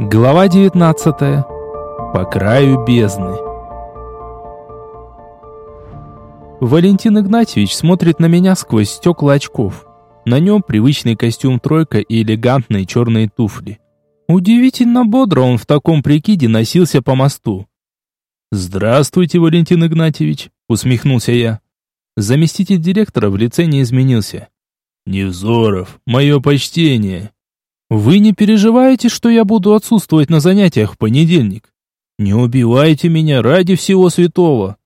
Глава 19. По краю бездны. Валентин Игнатьевич смотрит на меня сквозь стекла очков. На нем привычный костюм тройка и элегантные черные туфли. Удивительно бодро он в таком прикиде носился по мосту. «Здравствуйте, Валентин Игнатьевич», — усмехнулся я. Заместитель директора в лице не изменился. «Невзоров, мое почтение». «Вы не переживаете, что я буду отсутствовать на занятиях в понедельник? Не убивайте меня ради всего святого!»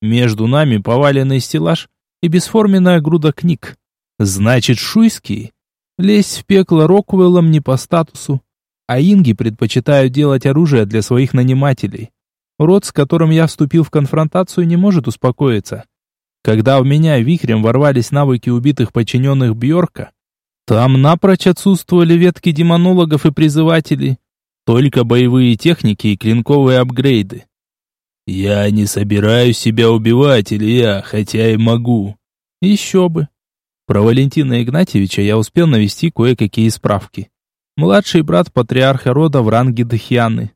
Между нами поваленный стеллаж и бесформенная груда книг. Значит, шуйские. Лезть в пекло Роквеллом не по статусу. А инги предпочитают делать оружие для своих нанимателей. Род, с которым я вступил в конфронтацию, не может успокоиться. Когда в меня вихрем ворвались навыки убитых подчиненных Бьорка, там напрочь отсутствовали ветки демонологов и призывателей, только боевые техники и клинковые апгрейды. «Я не собираюсь себя убивать, Илья, хотя и могу». «Еще бы». Про Валентина Игнатьевича я успел навести кое-какие справки. Младший брат патриарха рода в ранге Дахьяны.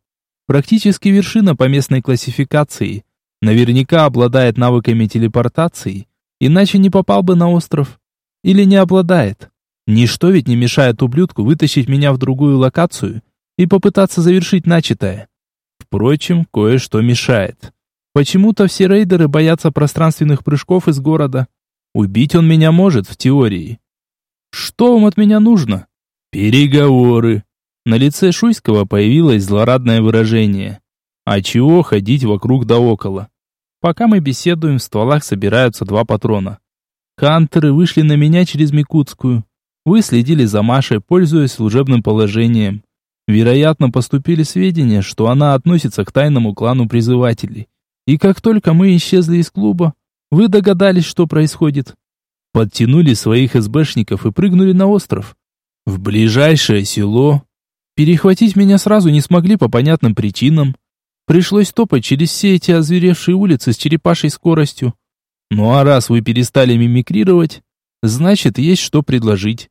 Практически вершина по местной классификации. Наверняка обладает навыками телепортации, иначе не попал бы на остров. Или не обладает. Ничто ведь не мешает ублюдку вытащить меня в другую локацию и попытаться завершить начатое. Впрочем, кое-что мешает. Почему-то все рейдеры боятся пространственных прыжков из города. Убить он меня может, в теории. Что вам от меня нужно? Переговоры. На лице Шуйского появилось злорадное выражение. А чего ходить вокруг да около? Пока мы беседуем, в стволах собираются два патрона. Хантеры вышли на меня через Микутскую. Вы следили за Машей, пользуясь служебным положением. Вероятно, поступили сведения, что она относится к тайному клану призывателей. И как только мы исчезли из клуба, вы догадались, что происходит. Подтянули своих СБшников и прыгнули на остров. В ближайшее село. Перехватить меня сразу не смогли по понятным причинам. Пришлось топать через все эти озверевшие улицы с черепашей скоростью. Ну а раз вы перестали мимикрировать, значит, есть что предложить.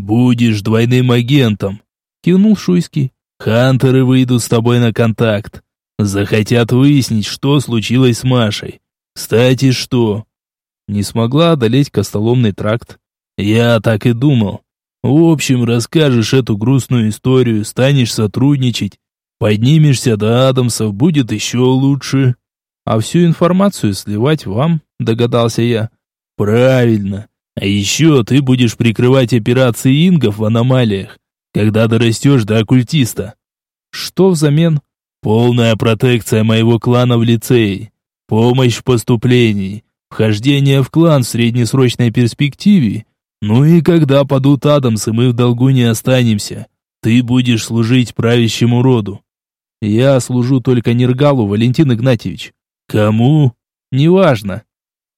«Будешь двойным агентом», — кивнул Шуйский. «Хантеры выйдут с тобой на контакт. Захотят выяснить, что случилось с Машей. Кстати, что?» Не смогла одолеть костоломный тракт. «Я так и думал. В общем, расскажешь эту грустную историю, станешь сотрудничать, поднимешься до Адамсов, будет еще лучше. А всю информацию сливать вам, догадался я. Правильно. А еще ты будешь прикрывать операции ингов в аномалиях, когда дорастешь до оккультиста. Что взамен? Полная протекция моего клана в лицее, помощь в поступлении, вхождение в клан в среднесрочной перспективе. Ну и когда падут Адамсы, мы в долгу не останемся. Ты будешь служить правящему роду. Я служу только Нергалу, Валентин Игнатьевич. Кому? Неважно.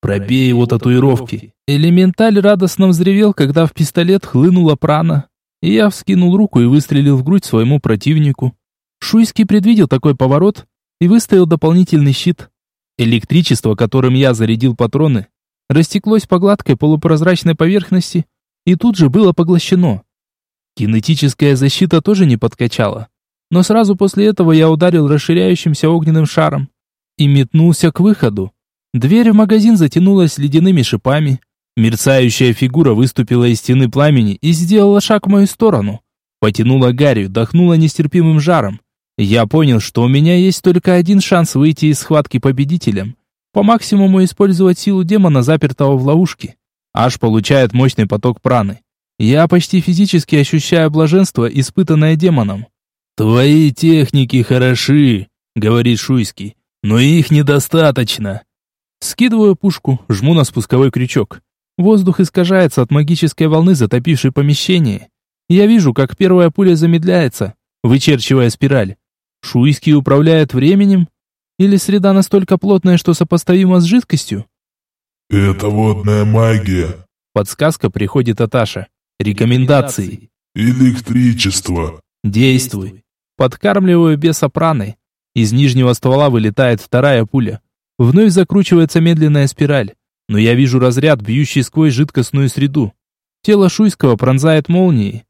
Пробей его татуировки. Элементаль радостно взревел, когда в пистолет хлынула прана. И я вскинул руку и выстрелил в грудь своему противнику. Шуйский предвидел такой поворот и выставил дополнительный щит. Электричество, которым я зарядил патроны, растеклось по гладкой полупрозрачной поверхности и тут же было поглощено. Кинетическая защита тоже не подкачала. Но сразу после этого я ударил расширяющимся огненным шаром и метнулся к выходу. Дверь в магазин затянулась ледяными шипами. Мерцающая фигура выступила из стены пламени и сделала шаг в мою сторону. Потянула гарью, дохнула нестерпимым жаром. Я понял, что у меня есть только один шанс выйти из схватки победителем. По максимуму использовать силу демона, запертого в ловушке. Аж получает мощный поток праны. Я почти физически ощущаю блаженство, испытанное демоном. «Твои техники хороши», — говорит Шуйский, — «но их недостаточно». Скидываю пушку, жму на спусковой крючок. Воздух искажается от магической волны, затопившей помещение. Я вижу, как первая пуля замедляется, вычерчивая спираль. Шуйский управляет временем? Или среда настолько плотная, что сопоставима с жидкостью? «Это водная магия». Подсказка приходит от Аша. Рекомендации. «Электричество». Действуй. Подкармливаю беса праной. Из нижнего ствола вылетает вторая пуля. Вновь закручивается медленная спираль, но я вижу разряд, бьющий сквозь жидкостную среду. Тело Шуйского пронзает молнией.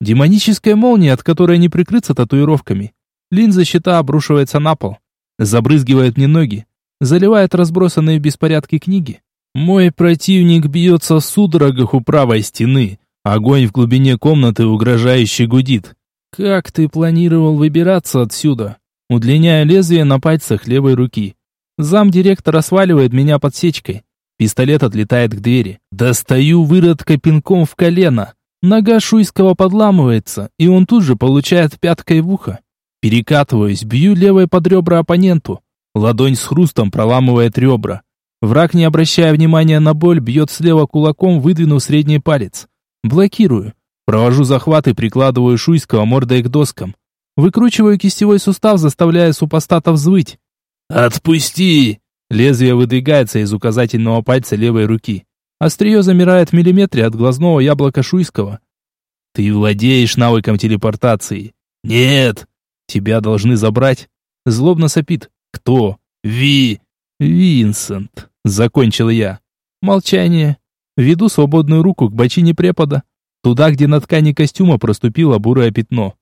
Демоническая молния, от которой не прикрыться татуировками. Линза щита обрушивается на пол. Забрызгивает мне ноги. Заливает разбросанные в беспорядке книги. Мой противник бьется в судорогах у правой стены. Огонь в глубине комнаты угрожающе гудит. «Как ты планировал выбираться отсюда?» Удлиняю лезвие на пальцах левой руки. Зам директора сваливает меня подсечкой. Пистолет отлетает к двери. Достаю выродка пинком в колено. Нога Шуйского подламывается, и он тут же получает пяткой в ухо. Перекатываюсь, бью левой под ребра оппоненту. Ладонь с хрустом проламывает ребра. Враг, не обращая внимания на боль, бьет слева кулаком, выдвинув средний палец. Блокирую. Провожу захват и прикладываю Шуйского мордой к доскам. Выкручиваю кистевой сустав, заставляя супостата взвыть. «Отпусти!» Лезвие выдвигается из указательного пальца левой руки. Острие замирает в миллиметре от глазного яблока Шуйского. «Ты владеешь навыком телепортации?» «Нет!» «Тебя должны забрать?» Злобно сопит. «Кто?» «Ви!» «Винсент!» Закончил я. Молчание. Веду свободную руку к бочине препода. Туда, где на ткани костюма проступило бурое пятно.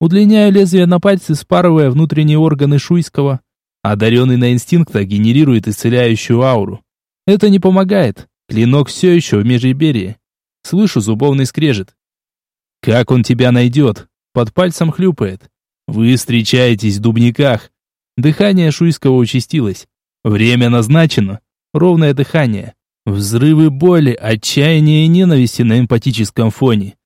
Удлиняю лезвие на пальце, спарывая внутренние органы Шуйского. Одаренный на инстинктах генерирует исцеляющую ауру. Это не помогает. Клинок все еще в межреберье. Слышу зубовный скрежет. «Как он тебя найдет?» Под пальцем хлюпает. «Вы встречаетесь в дубниках». Дыхание Шуйского участилось. Время назначено. Ровное дыхание. Взрывы боли, отчаяния и ненависти на эмпатическом фоне.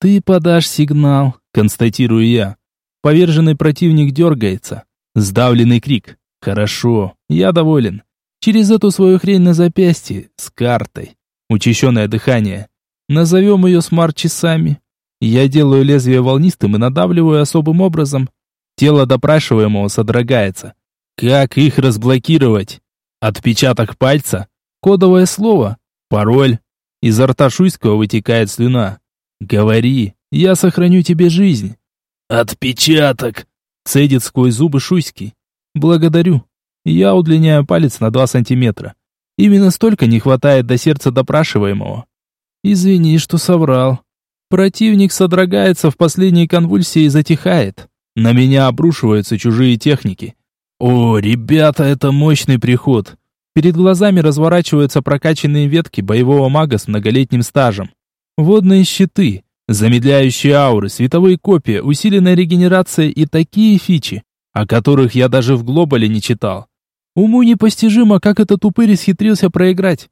«Ты подашь сигнал», — констатирую я. Поверженный противник дергается. Сдавленный крик. Хорошо, я доволен. Через эту свою хрень на запястье, с картой. Учащенное дыхание. Назовем ее смарт-часами. Я делаю лезвие волнистым и надавливаю особым образом. Тело допрашиваемого содрогается. Как их разблокировать? Отпечаток пальца? Кодовое слово? Пароль? Изо рта Шуйского вытекает слюна. Говори, я сохраню тебе жизнь. Отпечаток! Цедит сквозь зубы Шуйский. Благодарю. Я удлиняю палец на два сантиметра. Именно столько не хватает до сердца допрашиваемого. Извини, что соврал. Противник содрогается в последней конвульсии и затихает. На меня обрушиваются чужие техники. О, ребята, это мощный приход. Перед глазами разворачиваются прокачанные ветки боевого мага с многолетним стажем. Водные щиты, Замедляющие ауры, световые копии, усиленная регенерация и такие фичи, о которых я даже в глобале не читал. Уму непостижимо, как этот упырь исхитрился проиграть.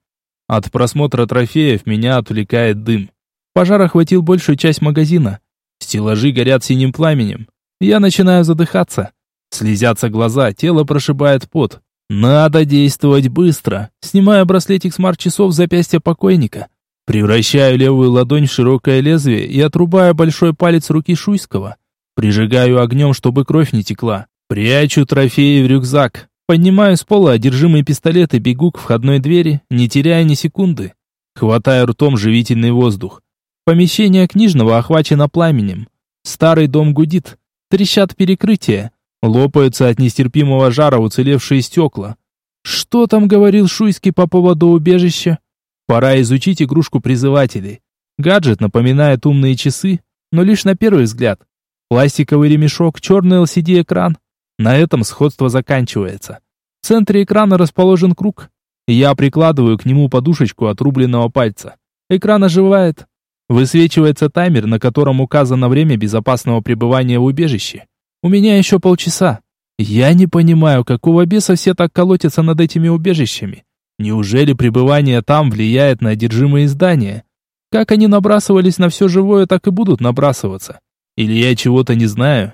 От просмотра трофеев меня отвлекает дым. Пожар охватил большую часть магазина. Стеллажи горят синим пламенем. Я начинаю задыхаться. Слезятся глаза, тело прошибает пот. Надо действовать быстро. Снимаю браслетик смарт-часов с запястья покойника. Превращаю левую ладонь в широкое лезвие и отрубаю большой палец руки Шуйского. Прижигаю огнем, чтобы кровь не текла. Прячу трофеи в рюкзак. Поднимаю с пола одержимый пистолет и бегу к входной двери, не теряя ни секунды. Хватаю ртом живительный воздух. Помещение книжного охвачено пламенем. Старый дом гудит. Трещат перекрытия. Лопаются от нестерпимого жара уцелевшие стекла. Что там говорил Шуйский по поводу убежища? Пора изучить игрушку призывателей. Гаджет напоминает умные часы, но лишь на первый взгляд. Пластиковый ремешок, черный LCD-экран. На этом сходство заканчивается. В центре экрана расположен круг. Я прикладываю к нему подушечку отрубленного пальца. Экран оживает. Высвечивается таймер, на котором указано время безопасного пребывания в убежище. У меня еще полчаса. Я не понимаю, какого беса все так колотятся над этими убежищами. Неужели пребывание там влияет на одержимые здания? Как они набрасывались на все живое, так и будут набрасываться. Или я чего-то не знаю?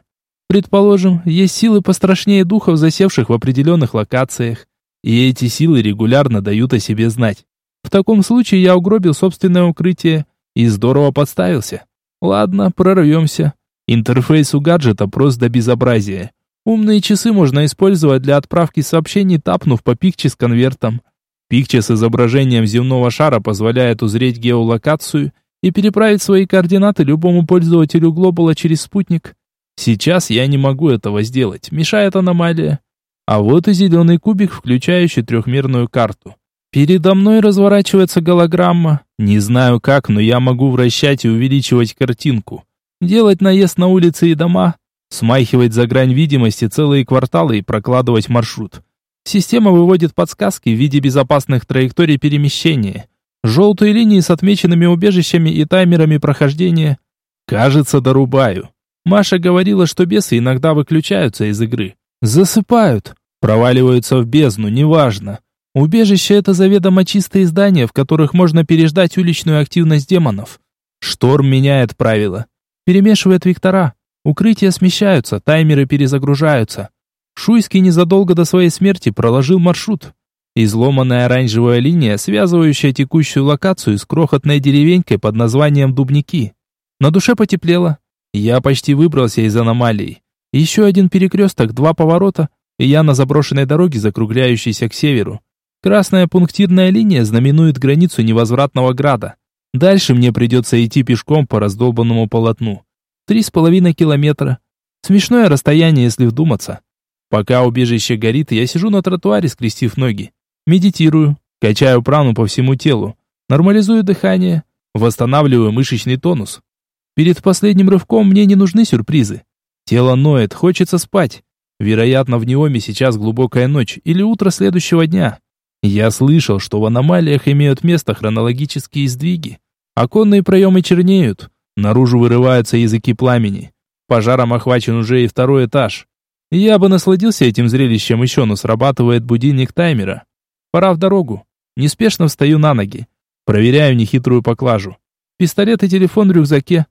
Предположим, есть силы пострашнее духов, засевших в определенных локациях. И эти силы регулярно дают о себе знать. В таком случае я угробил собственное укрытие и здорово подставился. Ладно, прорвемся. Интерфейс у гаджета просто до безобразия. Умные часы можно использовать для отправки сообщений, тапнув по пикче с конвертом. Пикче с изображением земного шара позволяет узреть геолокацию и переправить свои координаты любому пользователю глобала через спутник. Сейчас я не могу этого сделать, мешает аномалия. А вот и зеленый кубик, включающий трехмерную карту. Передо мной разворачивается голограмма. Не знаю как, но я могу вращать и увеличивать картинку. делать наезд на улицы и дома, смахивать за грань видимости целые кварталы и прокладывать маршрут. Система выводит подсказки в виде безопасных траекторий перемещения. Желтые линии с отмеченными убежищами и таймерами прохождения. Кажется, дорубаю. Маша говорила, что бесы иногда выключаются из игры. Засыпают. Проваливаются в бездну, неважно. Убежище – это заведомо чистые здания, в которых можно переждать уличную активность демонов. Шторм меняет правила. Перемешивает вектора. Укрытия смещаются, таймеры перезагружаются. Шуйский незадолго до своей смерти проложил маршрут. Изломанная оранжевая линия, связывающая текущую локацию с крохотной деревенькой под названием Дубники. На душе потеплело. Я почти выбрался из аномалии. Еще один перекресток, два поворота, и я на заброшенной дороге, закругляющейся к северу. Красная пунктирная линия знаменует границу невозвратного града. Дальше мне придется идти пешком по раздолбанному полотну. Три с половиной километра. Смешное расстояние, если вдуматься. Пока убежище горит, я сижу на тротуаре, скрестив ноги. Медитирую, качаю прану по всему телу, нормализую дыхание, восстанавливаю мышечный тонус. Перед последним рывком мне не нужны сюрпризы. Тело ноет, хочется спать. Вероятно, в Неоме сейчас глубокая ночь или утро следующего дня. Я слышал, что в аномалиях имеют место хронологические сдвиги. Оконные проемы чернеют, наружу вырываются языки пламени. Пожаром охвачен уже и второй этаж. Я бы насладился этим зрелищем еще, но срабатывает будильник таймера. Пора в дорогу. Неспешно встаю на ноги. Проверяю нехитрую поклажу. Пистолет и телефон в рюкзаке.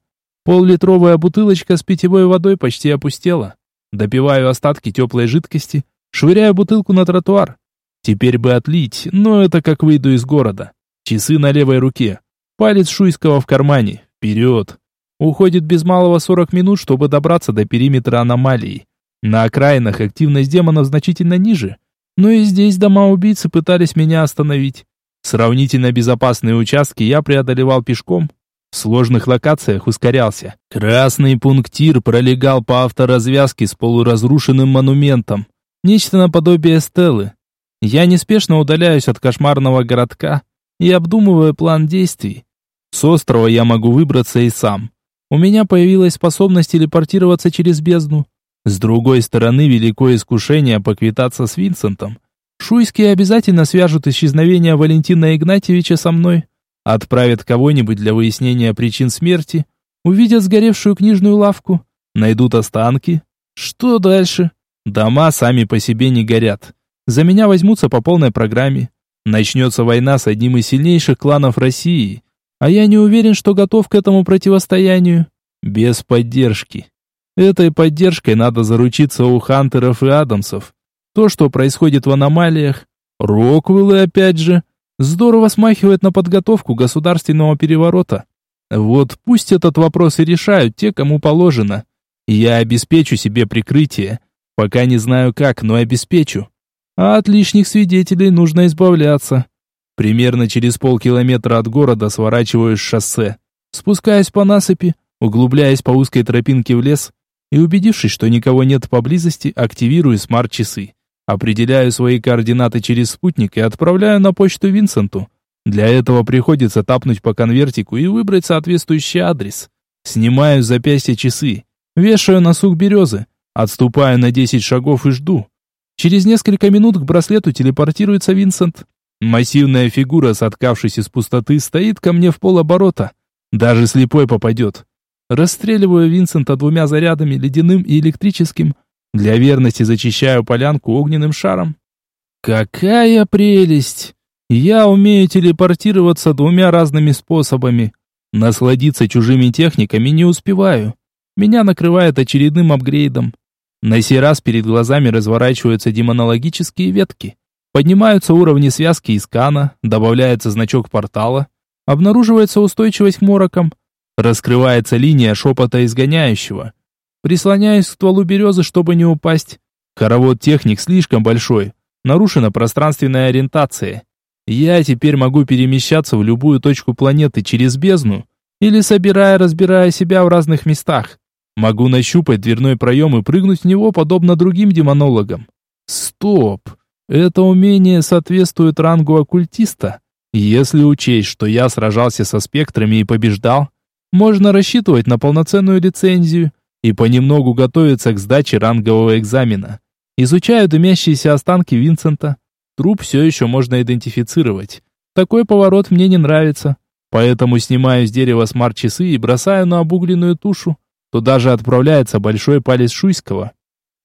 Поллитровая бутылочка с питьевой водой почти опустела. Допиваю остатки теплой жидкости, швыряю бутылку на тротуар. Теперь бы отлить, но это как выйду из города. Часы на левой руке. Палец Шуйского в кармане. Вперед. Уходит без малого 40 минут, чтобы добраться до периметра аномалии. На окраинах активность демонов значительно ниже, но и здесь дома-убийцы пытались меня остановить. Сравнительно безопасные участки я преодолевал пешком, в сложных локациях ускорялся. Красный пунктир пролегал по авторазвязке с полуразрушенным монументом. Нечто наподобие стелы. Я неспешно удаляюсь от кошмарного городка и обдумываю план действий. С острова я могу выбраться и сам. У меня появилась способность телепортироваться через бездну. С другой стороны, великое искушение поквитаться с Винсентом. Шуйские обязательно свяжут исчезновение Валентина Игнатьевича со мной, отправят кого-нибудь для выяснения причин смерти, увидят сгоревшую книжную лавку, найдут останки. Что дальше? Дома сами по себе не горят. За меня возьмутся по полной программе. Начнется война с одним из сильнейших кланов России, а я не уверен, что готов к этому противостоянию. Без поддержки. Этой поддержкой надо заручиться у Хантеров и Адамсов. То, что происходит в аномалиях, Роквиллы опять же, здорово смахивает на подготовку государственного переворота. Вот пусть этот вопрос и решают те, кому положено. Я обеспечу себе прикрытие. Пока не знаю как, но обеспечу. А от лишних свидетелей нужно избавляться. Примерно через полкилометра от города сворачиваю с шоссе. Спускаюсь по насыпи, углубляясь по узкой тропинке в лес, и убедившись, что никого нет поблизости, активирую смарт-часы. Определяю свои координаты через спутник и отправляю на почту Винсенту. Для этого приходится тапнуть по конвертику и выбрать соответствующий адрес. Снимаю с запястья часы, вешаю на сук березы, отступаю на 10 шагов и жду. Через несколько минут к браслету телепортируется Винсент. Массивная фигура, соткавшись из пустоты, стоит ко мне в полоборота. Даже слепой попадет. Расстреливаю Винсента двумя зарядами, ледяным и электрическим. Для верности зачищаю полянку огненным шаром. Какая прелесть! Я умею телепортироваться двумя разными способами. Насладиться чужими техниками не успеваю. Меня накрывает очередным апгрейдом. На сей раз перед глазами разворачиваются демонологические ветки. Поднимаются уровни связки и скана, добавляется значок портала, обнаруживается устойчивость к морокам, Раскрывается линия шепота изгоняющего. Прислоняюсь к стволу березы, чтобы не упасть. Хоровод техник слишком большой. Нарушена пространственная ориентация. Я теперь могу перемещаться в любую точку планеты через бездну или собирая, разбирая себя в разных местах. Могу нащупать дверной проем и прыгнуть в него, подобно другим демонологам. Стоп! Это умение соответствует рангу оккультиста. Если учесть, что я сражался со спектрами и побеждал, можно рассчитывать на полноценную лицензию и понемногу готовиться к сдаче рангового экзамена. Изучаю дымящиеся останки Винсента. Труп все еще можно идентифицировать. Такой поворот мне не нравится. Поэтому снимаю с дерева смарт-часы и бросаю на обугленную тушу. Туда же отправляется большой палец Шуйского.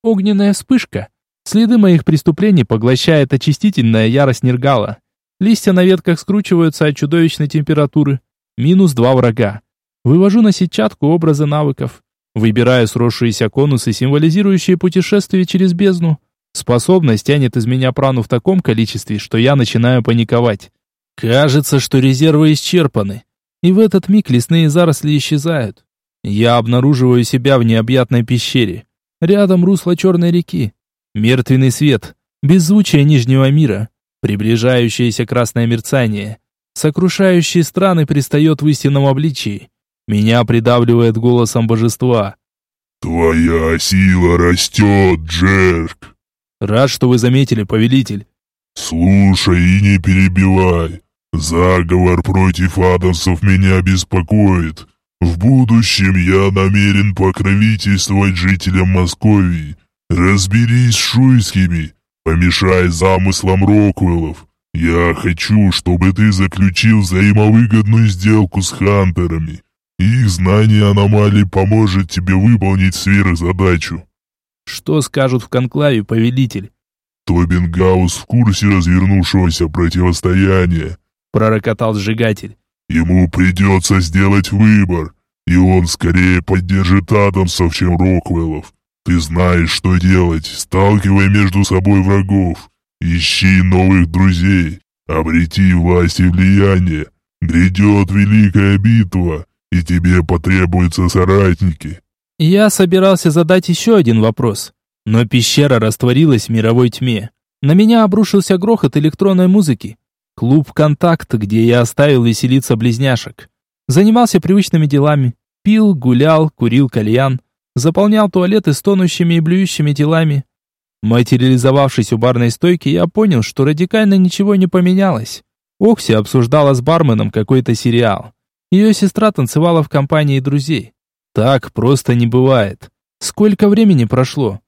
Огненная вспышка. Следы моих преступлений поглощает очистительная ярость Нергала. Листья на ветках скручиваются от чудовищной температуры. Минус два врага. Вывожу на сетчатку образы навыков. Выбираю сросшиеся конусы, символизирующие путешествие через бездну. Способность тянет из меня прану в таком количестве, что я начинаю паниковать. Кажется, что резервы исчерпаны. И в этот миг лесные заросли исчезают. Я обнаруживаю себя в необъятной пещере. Рядом русло черной реки. Мертвенный свет. Беззвучие нижнего мира. Приближающееся красное мерцание. Сокрушающий страны пристает в истинном обличии. Меня придавливает голосом божества. «Твоя сила растет, Джерк!» «Рад, что вы заметили, повелитель». «Слушай и не перебивай. Заговор против Адамсов меня беспокоит. В будущем я намерен покровительствовать жителям Московии. Разберись с шуйскими, помешай замыслам Роквеллов. Я хочу, чтобы ты заключил взаимовыгодную сделку с Хантерами. Их знание аномалий поможет тебе выполнить сверхзадачу. Что скажут в конклаве, повелитель? Тобин Гаус в курсе развернувшегося противостояния, пророкотал сжигатель. Ему придется сделать выбор, и он скорее поддержит Адамсов, чем Роквеллов. Ты знаешь, что делать, сталкивай между собой врагов, ищи новых друзей, обрети власть и влияние. Грядет великая битва, и тебе потребуются соратники». Я собирался задать еще один вопрос, но пещера растворилась в мировой тьме. На меня обрушился грохот электронной музыки. Клуб «Контакт», где я оставил веселиться близняшек. Занимался привычными делами. Пил, гулял, курил кальян. Заполнял туалеты стонущими и блюющими телами. Материализовавшись у барной стойки, я понял, что радикально ничего не поменялось. Окси обсуждала с барменом какой-то сериал. Ее сестра танцевала в компании друзей. Так просто не бывает. Сколько времени прошло?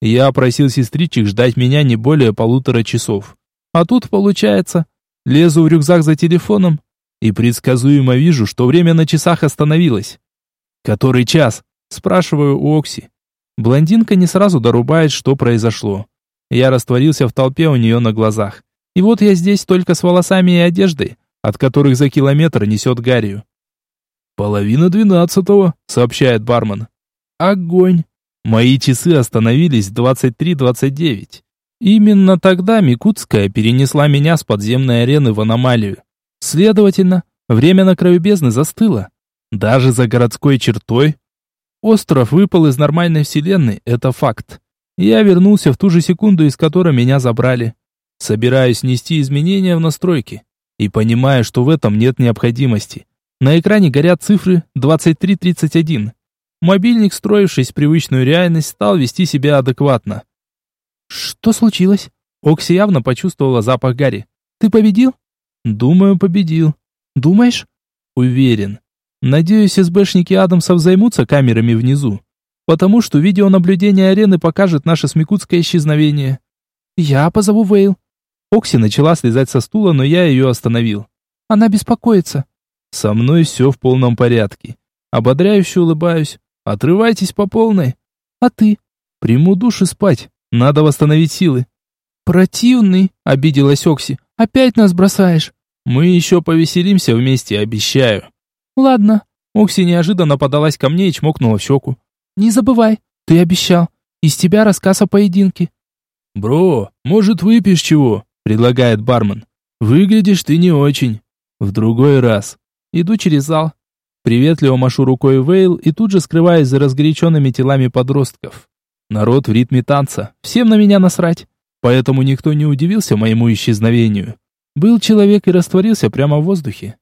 Я просил сестричек ждать меня не более полутора часов. А тут получается, лезу в рюкзак за телефоном и предсказуемо вижу, что время на часах остановилось. «Который час?» – спрашиваю у Окси. Блондинка не сразу дорубает, что произошло. Я растворился в толпе у нее на глазах. И вот я здесь только с волосами и одеждой, от которых за километр несет гарью. «Половина двенадцатого», — сообщает бармен. «Огонь!» Мои часы остановились в 23.29. Именно тогда Микутская перенесла меня с подземной арены в аномалию. Следовательно, время на краю бездны застыло. Даже за городской чертой. Остров выпал из нормальной вселенной, это факт. Я вернулся в ту же секунду, из которой меня забрали. Собираюсь нести изменения в настройки и понимаю, что в этом нет необходимости. На экране горят цифры 2331. Мобильник, строившись в привычную реальность, стал вести себя адекватно. «Что случилось?» Окси явно почувствовала запах Гарри. «Ты победил?» «Думаю, победил». «Думаешь?» «Уверен. Надеюсь, СБшники Адамсов займутся камерами внизу, потому что видеонаблюдение арены покажет наше смекутское исчезновение». «Я позову Вейл», Окси начала слезать со стула, но я ее остановил. Она беспокоится. Со мной все в полном порядке. Ободряюще улыбаюсь. Отрывайтесь по полной. А ты? Приму душ и спать. Надо восстановить силы. Противный, обиделась Окси. Опять нас бросаешь. Мы еще повеселимся вместе, обещаю. Ладно. Окси неожиданно подалась ко мне и чмокнула в щеку. Не забывай, ты обещал. Из тебя рассказ о поединке. Бро, может выпьешь чего? Предлагает бармен. Выглядишь ты не очень. В другой раз. Иду через зал. Приветливо машу рукой Вейл и тут же скрываюсь за разгоряченными телами подростков. Народ в ритме танца. Всем на меня насрать. Поэтому никто не удивился моему исчезновению. Был человек и растворился прямо в воздухе.